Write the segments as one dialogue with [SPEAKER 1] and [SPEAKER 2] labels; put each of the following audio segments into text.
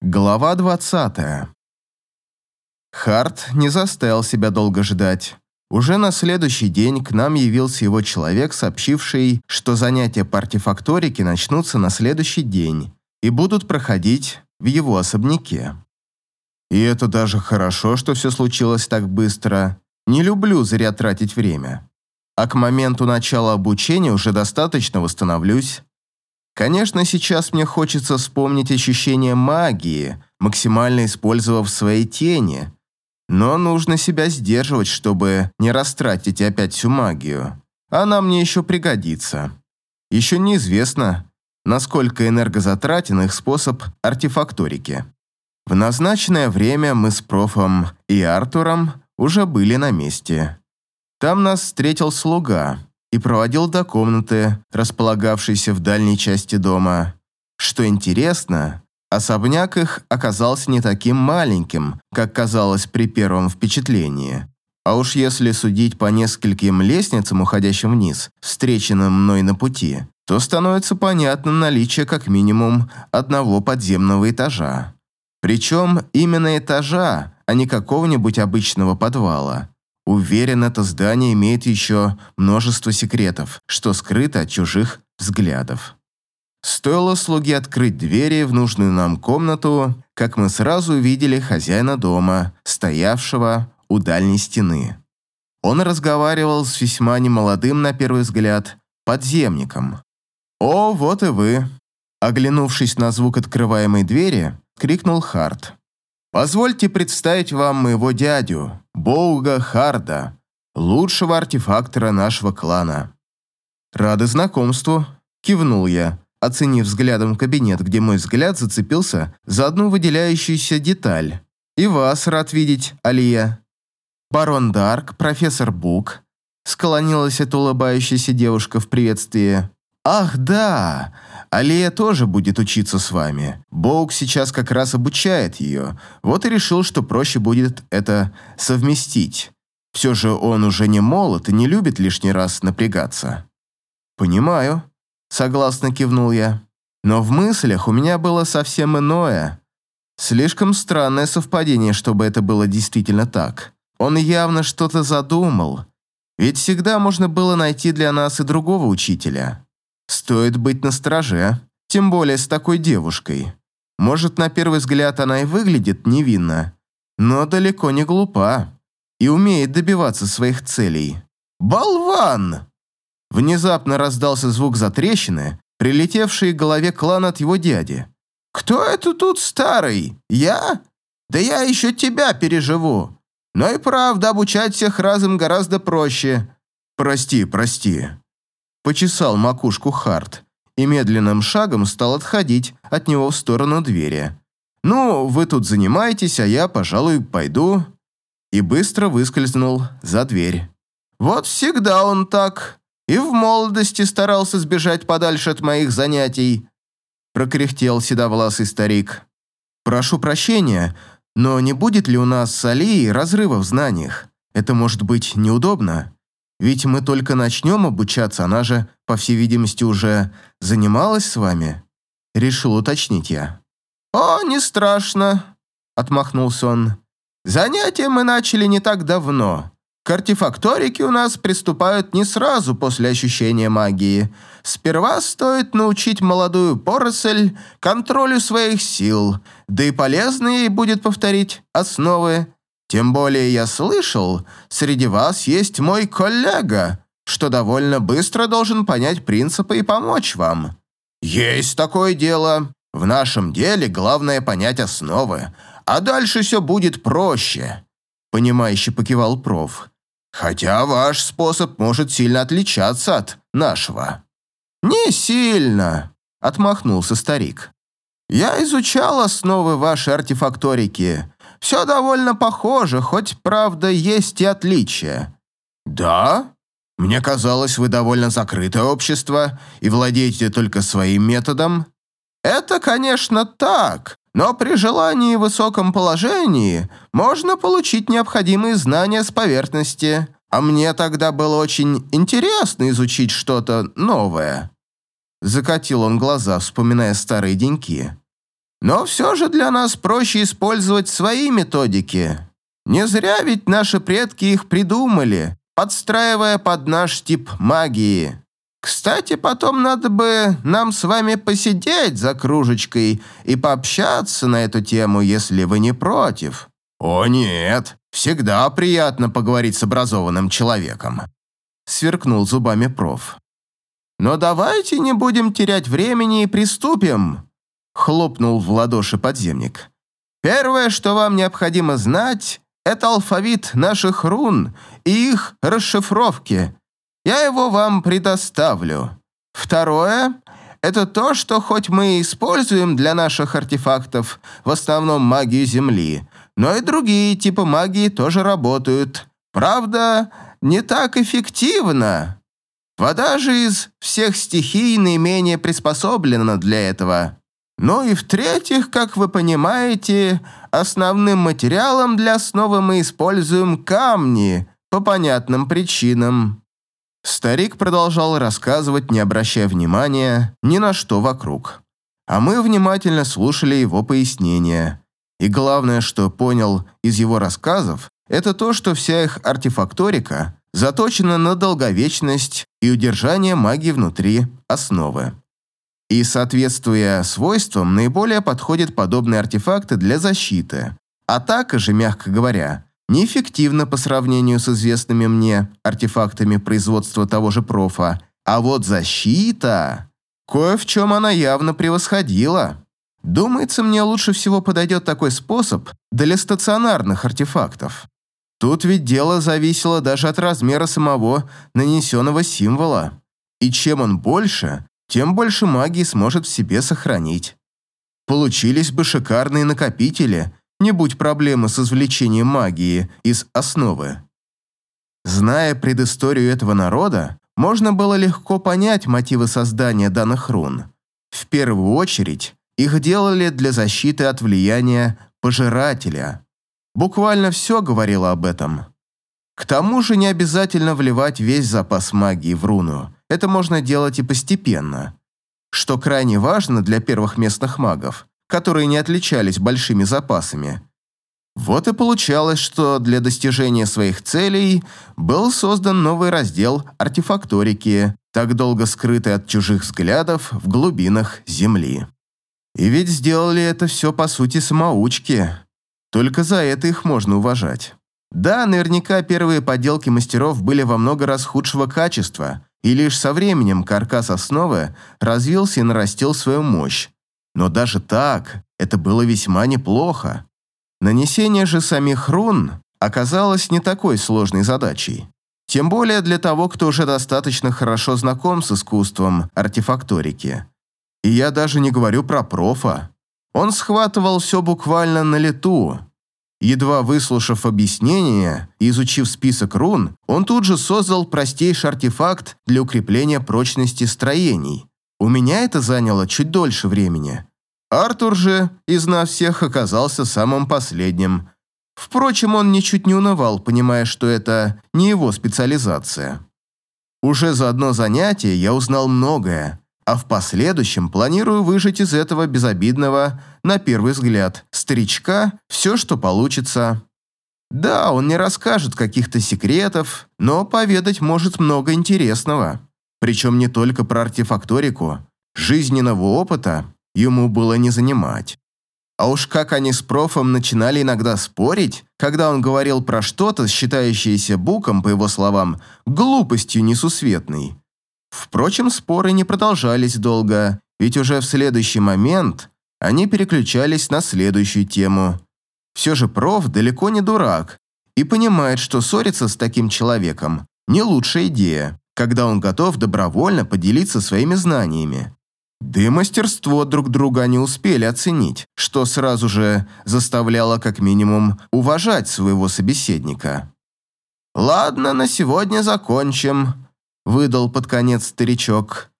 [SPEAKER 1] Глава 20. Харт не заставил себя долго ждать. Уже на следующий день к нам явился его человек, сообщивший, что занятия по артефакторике начнутся на следующий день и будут проходить в его особняке. И это даже хорошо, что все случилось так быстро. Не люблю зря тратить время. А к моменту начала обучения уже достаточно восстановлюсь. Конечно, сейчас мне хочется вспомнить ощущение магии, максимально использовав свои тени, но нужно себя сдерживать, чтобы не растратить опять всю магию. Она мне еще пригодится. Еще неизвестно, насколько энергозатратен их способ артефакторики. В назначенное время мы с профом и Артуром уже были на месте. Там нас встретил слуга и проводил до комнаты, располагавшейся в дальней части дома. Что интересно, особняк их оказался не таким маленьким, как казалось при первом впечатлении. А уж если судить по нескольким лестницам, уходящим вниз, встреченным мной на пути, то становится понятно наличие как минимум одного подземного этажа. Причем именно этажа, а не какого-нибудь обычного подвала. Уверен, это здание имеет еще множество секретов, что скрыто от чужих взглядов. Стоило слуге открыть двери в нужную нам комнату, как мы сразу увидели хозяина дома, стоявшего у дальней стены. Он разговаривал с весьма немолодым, на первый взгляд, подземником. «О, вот и вы!» Оглянувшись на звук открываемой двери, крикнул Харт. Позвольте представить вам моего дядю, Боуга Харда, лучшего артефактора нашего клана. Рады знакомству, кивнул я, оценив взглядом кабинет, где мой взгляд зацепился за одну выделяющуюся деталь. И вас рад видеть, Алия. Барон Дарк, профессор Бук, склонилась эта улыбающаяся девушка в приветствии. Ах, да, Алия тоже будет учиться с вами. Боук сейчас как раз обучает ее, вот и решил, что проще будет это совместить. Все же он уже не молод и не любит лишний раз напрягаться. «Понимаю», — согласно кивнул я. Но в мыслях у меня было совсем иное. Слишком странное совпадение, чтобы это было действительно так. Он явно что-то задумал. Ведь всегда можно было найти для нас и другого учителя. Стоит быть настороже, тем более с такой девушкой. Может, на первый взгляд она и выглядит невинно, но далеко не глупа и умеет добиваться своих целей. «Болван!» Внезапно раздался звук затрещины, прилетевший к голове клана от его дяди. «Кто это тут старый? Я? Да я еще тебя переживу. Но и правда, обучать всех разом гораздо проще. Прости, прости почесал макушку Харт и медленным шагом стал отходить от него в сторону двери. «Ну, вы тут занимаетесь, а я, пожалуй, пойду». И быстро выскользнул за дверь. «Вот всегда он так. И в молодости старался сбежать подальше от моих занятий», прокряхтел седовласый старик. «Прошу прощения, но не будет ли у нас с Алией разрыва в знаниях? Это может быть неудобно?» Ведь мы только начнем обучаться, она же, по всей видимости, уже занималась с вами?» Решил уточнить я. «О, не страшно», — отмахнулся он. «Занятия мы начали не так давно. К артефакторике у нас приступают не сразу после ощущения магии. Сперва стоит научить молодую поросль контролю своих сил, да и полезно ей будет повторить основы тем более я слышал, среди вас есть мой коллега, что довольно быстро должен понять принципы и помочь вам. Есть такое дело. В нашем деле главное понять основы, а дальше все будет проще. Понимающе покивал проф. Хотя ваш способ может сильно отличаться от нашего. Не сильно, отмахнулся старик. Я изучал основы вашей артефакторики все довольно похоже, хоть, правда, есть и отличия». «Да? Мне казалось, вы довольно закрытое общество и владеете только своим методом». «Это, конечно, так, но при желании и высоком положении можно получить необходимые знания с поверхности, а мне тогда было очень интересно изучить что-то новое». Закатил он глаза, вспоминая старые деньки. Но все же для нас проще использовать свои методики. Не зря ведь наши предки их придумали, подстраивая под наш тип магии. Кстати, потом надо бы нам с вами посидеть за кружечкой и пообщаться на эту тему, если вы не против. О нет, всегда приятно поговорить с образованным человеком. Сверкнул зубами проф. Но давайте не будем терять времени и приступим хлопнул в ладоши подземник. «Первое, что вам необходимо знать, это алфавит наших рун и их расшифровки. Я его вам предоставлю. Второе – это то, что хоть мы используем для наших артефактов в основном магию Земли, но и другие типы магии тоже работают. Правда, не так эффективно. Вода же из всех стихий наименее приспособлена для этого. Ну и в-третьих, как вы понимаете, основным материалом для основы мы используем камни, по понятным причинам. Старик продолжал рассказывать, не обращая внимания ни на что вокруг. А мы внимательно слушали его пояснения. И главное, что понял из его рассказов, это то, что вся их артефакторика заточена на долговечность и удержание магии внутри основы. И, соответствуя свойствам, наиболее подходят подобные артефакты для защиты. Атака же, мягко говоря, неэффективна по сравнению с известными мне артефактами производства того же профа. А вот защита... Кое в чем она явно превосходила. Думается, мне лучше всего подойдет такой способ для стационарных артефактов. Тут ведь дело зависело даже от размера самого нанесенного символа. И чем он больше, тем больше магии сможет в себе сохранить. Получились бы шикарные накопители, не будь проблемы с извлечением магии из основы. Зная предысторию этого народа, можно было легко понять мотивы создания данных рун. В первую очередь, их делали для защиты от влияния пожирателя. Буквально все говорило об этом. К тому же не обязательно вливать весь запас магии в руну. Это можно делать и постепенно. Что крайне важно для первых местных магов, которые не отличались большими запасами. Вот и получалось, что для достижения своих целей был создан новый раздел артефакторики, так долго скрытый от чужих взглядов в глубинах Земли. И ведь сделали это все по сути самоучки. Только за это их можно уважать. Да, наверняка первые поделки мастеров были во много раз худшего качества, и лишь со временем каркас основы развился и нарастил свою мощь. Но даже так, это было весьма неплохо. Нанесение же самих рун оказалось не такой сложной задачей. Тем более для того, кто уже достаточно хорошо знаком с искусством артефакторики. И я даже не говорю про профа. Он схватывал все буквально на лету, Едва выслушав объяснение и изучив список рун, он тут же создал простейший артефакт для укрепления прочности строений. У меня это заняло чуть дольше времени. Артур же из нас всех оказался самым последним. Впрочем, он ничуть не унывал, понимая, что это не его специализация. Уже за одно занятие я узнал многое, а в последующем планирую выжать из этого безобидного, на первый взгляд, старичка все, что получится. Да, он не расскажет каких-то секретов, но поведать может много интересного. Причем не только про артефакторику. Жизненного опыта ему было не занимать. А уж как они с профом начинали иногда спорить, когда он говорил про что-то, считающееся буком, по его словам, глупостью несусветной. Впрочем, споры не продолжались долго, ведь уже в следующий момент они переключались на следующую тему. Все же проф далеко не дурак и понимает, что ссориться с таким человеком не лучшая идея, когда он готов добровольно поделиться своими знаниями. Да и мастерство друг друга они успели оценить, что сразу же заставляло как минимум уважать своего собеседника. «Ладно, на сегодня закончим», выдал под конец старичок.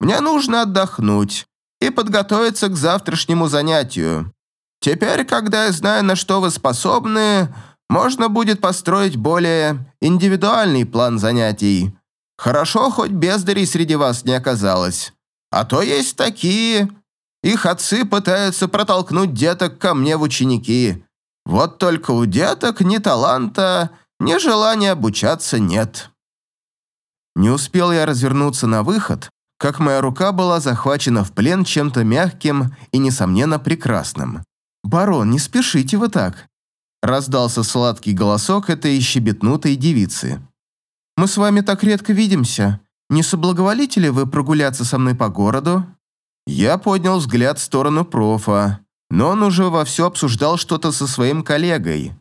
[SPEAKER 1] «Мне нужно отдохнуть и подготовиться к завтрашнему занятию. Теперь, когда я знаю, на что вы способны, можно будет построить более индивидуальный план занятий. Хорошо, хоть бездарей среди вас не оказалось. А то есть такие, Их отцы пытаются протолкнуть деток ко мне в ученики. Вот только у деток ни таланта, ни желания обучаться нет». Не успел я развернуться на выход, как моя рука была захвачена в плен чем-то мягким и, несомненно, прекрасным. «Барон, не спешите вы так!» Раздался сладкий голосок этой щебетнутой девицы. «Мы с вами так редко видимся. Не соблаговолите ли вы прогуляться со мной по городу?» Я поднял взгляд в сторону профа, но он уже вовсю обсуждал что-то со своим коллегой.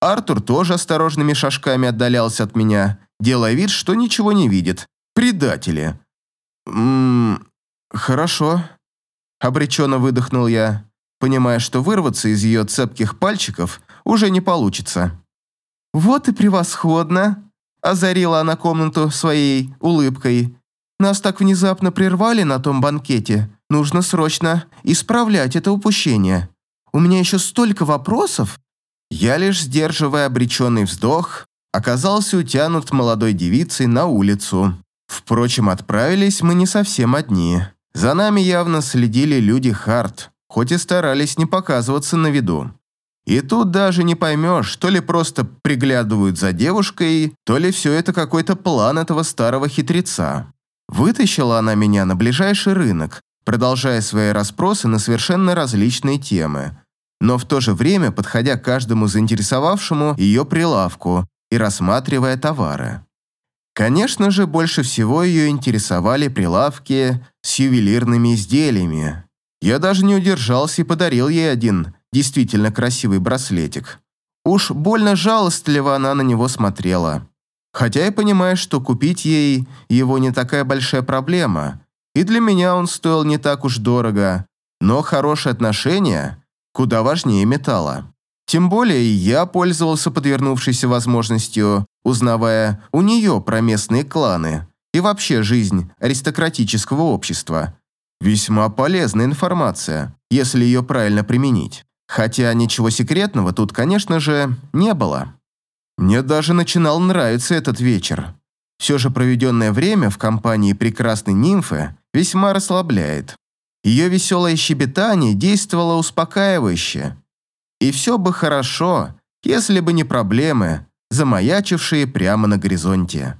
[SPEAKER 1] Артур тоже осторожными шажками отдалялся от меня, делая вид, что ничего не видит. Предатели. «Ммм, хорошо», — обреченно выдохнул я, понимая, что вырваться из ее цепких пальчиков уже не получится. «Вот и превосходно», — озарила она комнату своей улыбкой. «Нас так внезапно прервали на том банкете. Нужно срочно исправлять это упущение. У меня еще столько вопросов». Я лишь, сдерживая обреченный вздох, оказался утянут молодой девицей на улицу. Впрочем, отправились мы не совсем одни. За нами явно следили люди Харт, хоть и старались не показываться на виду. И тут даже не поймешь, то ли просто приглядывают за девушкой, то ли все это какой-то план этого старого хитреца. Вытащила она меня на ближайший рынок, продолжая свои расспросы на совершенно различные темы, но в то же время подходя к каждому заинтересовавшему ее прилавку и рассматривая товары. Конечно же, больше всего ее интересовали прилавки с ювелирными изделиями. Я даже не удержался и подарил ей один действительно красивый браслетик. Уж больно жалостливо она на него смотрела. Хотя и понимаю, что купить ей его не такая большая проблема, и для меня он стоил не так уж дорого, но хорошие отношения куда важнее металла. Тем более я пользовался подвернувшейся возможностью, узнавая у нее про местные кланы и вообще жизнь аристократического общества. Весьма полезная информация, если ее правильно применить. Хотя ничего секретного тут, конечно же, не было. Мне даже начинал нравиться этот вечер. Все же проведенное время в компании прекрасной нимфы весьма расслабляет. Ее веселое щебетание действовало успокаивающе, и все бы хорошо, если бы не проблемы, замаячившие прямо на горизонте.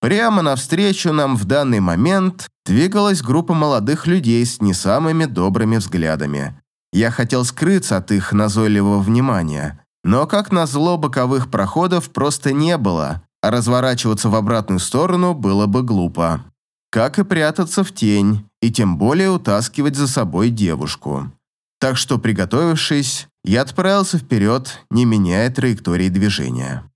[SPEAKER 1] Прямо навстречу нам в данный момент двигалась группа молодых людей с не самыми добрыми взглядами. Я хотел скрыться от их назойливого внимания, но, как назло, боковых проходов просто не было, а разворачиваться в обратную сторону было бы глупо. Как и прятаться в тень, и тем более утаскивать за собой девушку. Так что, приготовившись, я отправился вперед, не меняя траектории движения.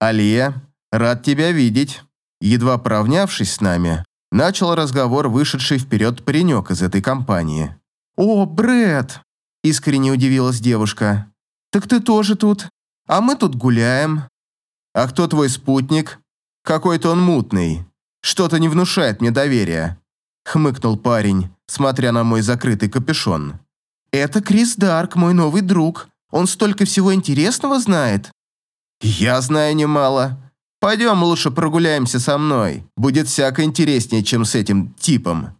[SPEAKER 1] «Алия, рад тебя видеть». Едва поравнявшись с нами, начал разговор вышедший вперед паренек из этой компании. «О, Брэд!» – искренне удивилась девушка. «Так ты тоже тут? А мы тут гуляем». «А кто твой спутник? Какой-то он мутный. Что-то не внушает мне доверия», – хмыкнул парень, смотря на мой закрытый капюшон. «Это Крис Дарк, мой новый друг. Он столько всего интересного знает». «Я знаю немало. Пойдем лучше прогуляемся со мной. Будет всяко интереснее, чем с этим типом».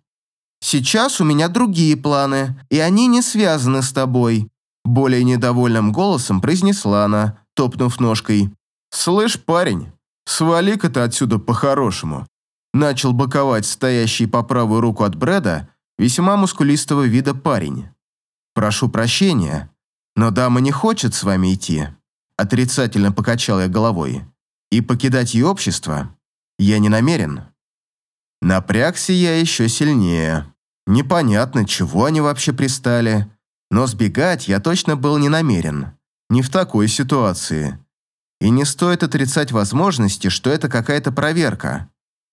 [SPEAKER 1] «Сейчас у меня другие планы, и они не связаны с тобой», более недовольным голосом произнесла она, топнув ножкой. «Слышь, парень, свали-ка ты отсюда по-хорошему». Начал боковать стоящий по правую руку от Брэда весьма мускулистого вида парень. «Прошу прощения, но дама не хочет с вами идти», отрицательно покачал я головой. «И покидать ее общество я не намерен». Напрягся я еще сильнее. Непонятно, чего они вообще пристали, но сбегать я точно был не намерен. Не в такой ситуации. И не стоит отрицать возможности, что это какая-то проверка.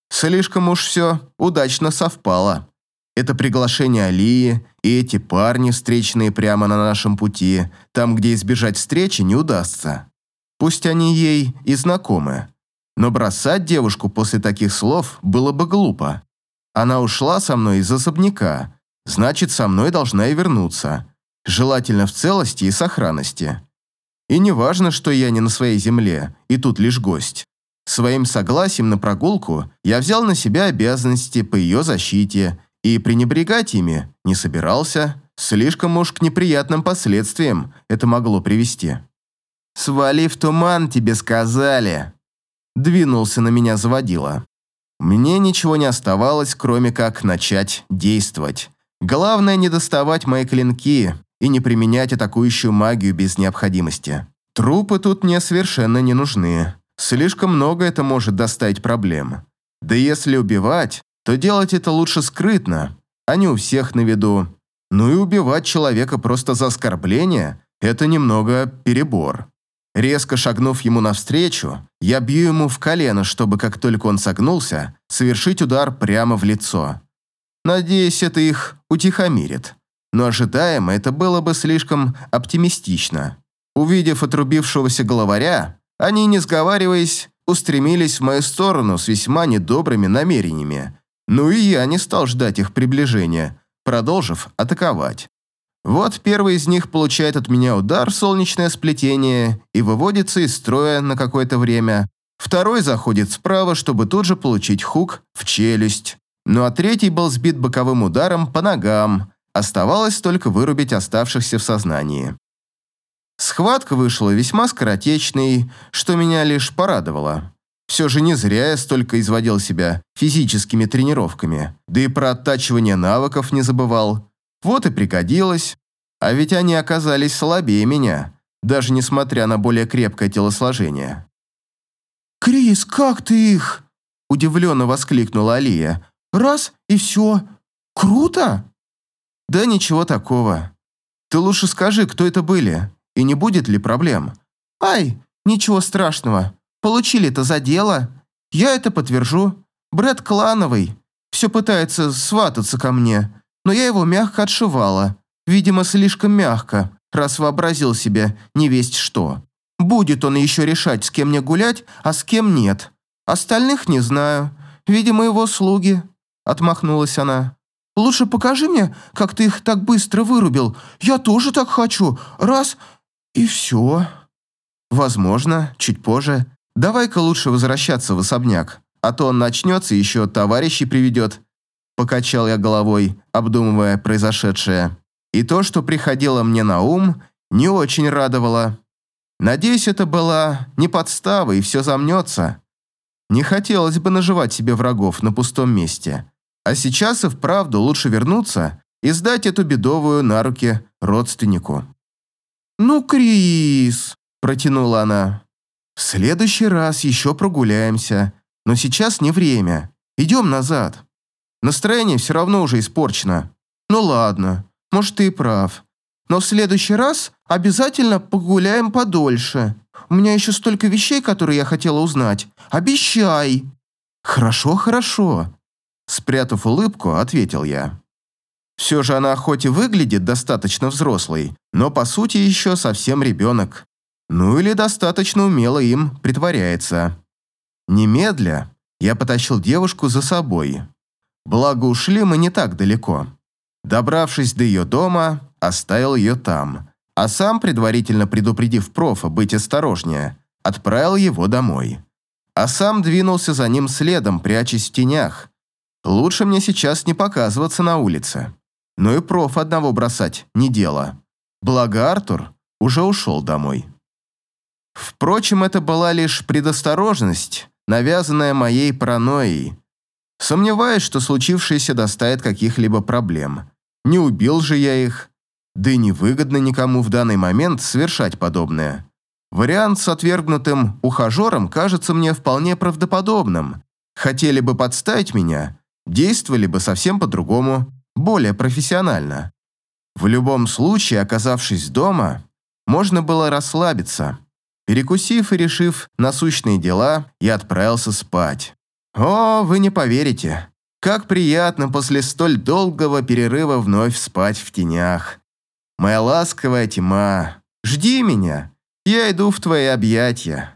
[SPEAKER 1] Слишком уж все удачно совпало. Это приглашение Алии и эти парни, встреченные прямо на нашем пути, там, где избежать встречи не удастся. Пусть они ей и знакомы. Но бросать девушку после таких слов было бы глупо. Она ушла со мной из особняка, значит, со мной должна и вернуться. Желательно в целости и сохранности. И не важно, что я не на своей земле, и тут лишь гость. Своим согласием на прогулку я взял на себя обязанности по ее защите и пренебрегать ими не собирался. Слишком уж к неприятным последствиям это могло привести. «Свали в туман, тебе сказали!» Двинулся на меня заводила. Мне ничего не оставалось, кроме как начать действовать. Главное не доставать мои клинки и не применять атакующую магию без необходимости. Трупы тут мне совершенно не нужны. Слишком много это может доставить проблем. Да если убивать, то делать это лучше скрытно, а не у всех на виду. Ну и убивать человека просто за оскорбление – это немного перебор. Резко шагнув ему навстречу, я бью ему в колено, чтобы, как только он согнулся, совершить удар прямо в лицо. Надеюсь, это их утихомирит. Но ожидаемо это было бы слишком оптимистично. Увидев отрубившегося головаря, они, не сговариваясь, устремились в мою сторону с весьма недобрыми намерениями. Ну и я не стал ждать их приближения, продолжив атаковать. Вот первый из них получает от меня удар в солнечное сплетение и выводится из строя на какое-то время. Второй заходит справа, чтобы тут же получить хук в челюсть. Ну а третий был сбит боковым ударом по ногам. Оставалось только вырубить оставшихся в сознании. Схватка вышла весьма скоротечной, что меня лишь порадовало. Все же не зря я столько изводил себя физическими тренировками, да и про оттачивание навыков не забывал. Вот и пригодилось. А ведь они оказались слабее меня, даже несмотря на более крепкое телосложение.
[SPEAKER 2] «Крис, как ты их?» – удивленно воскликнула Алия. «Раз и все. Круто!»
[SPEAKER 1] «Да ничего такого. Ты лучше скажи, кто это были, и не будет ли проблем?»
[SPEAKER 2] «Ай, ничего страшного. Получили это за дело. Я это подтвержу. Брэд клановый. Все пытается свататься ко мне, но я его мягко отшивала. Видимо, слишком мягко, раз вообразил себе не весть что. Будет он еще решать, с кем мне гулять, а с кем нет. Остальных не знаю. Видимо, его слуги. Отмахнулась она. Лучше покажи мне, как ты их так быстро вырубил. Я тоже так хочу. Раз и все.
[SPEAKER 1] Возможно, чуть позже. Давай-ка лучше возвращаться в особняк, а то он начнется и еще товарищей приведет. Покачал я головой, обдумывая произошедшее. И то, что приходило мне на ум, не очень радовало. Надеюсь, это была не подстава и все замнется. Не хотелось бы наживать себе врагов на пустом месте. А сейчас и вправду лучше вернуться и сдать эту бедовую на руки родственнику.
[SPEAKER 2] «Ну, Крис!» – протянула она.
[SPEAKER 1] «В следующий раз еще прогуляемся, но сейчас не время. Идем назад». Настроение все равно уже испорчено.
[SPEAKER 2] Ну ладно, может, ты и прав. Но в следующий раз обязательно погуляем подольше. У меня еще столько вещей, которые я хотела узнать. Обещай!»
[SPEAKER 1] «Хорошо, хорошо», – спрятав улыбку, ответил я. Все же она хоть и выглядит достаточно взрослой, но по сути еще совсем ребенок. Ну или достаточно умело им притворяется. Немедля я потащил девушку за собой. Благо ушли мы не так далеко. Добравшись до ее дома, оставил ее там, а сам, предварительно предупредив профа быть осторожнее, отправил его домой. А сам двинулся за ним следом, прячась в тенях. Лучше мне сейчас не показываться на улице. Но и проф одного бросать не дело. Благо Артур уже ушел домой. Впрочем, это была лишь предосторожность, навязанная моей паранойей. Сомневаюсь, что случившееся доставит каких-либо проблем. Не убил же я их. Да и невыгодно никому в данный момент совершать подобное. Вариант с отвергнутым ухажером кажется мне вполне правдоподобным. Хотели бы подставить меня, действовали бы совсем по-другому, более профессионально. В любом случае, оказавшись дома, можно было расслабиться. Перекусив и решив насущные дела, я отправился спать. О, вы не поверите, как приятно после столь долгого перерыва вновь спать в тенях. Моя ласковая тьма, жди меня, я иду в твои объятия.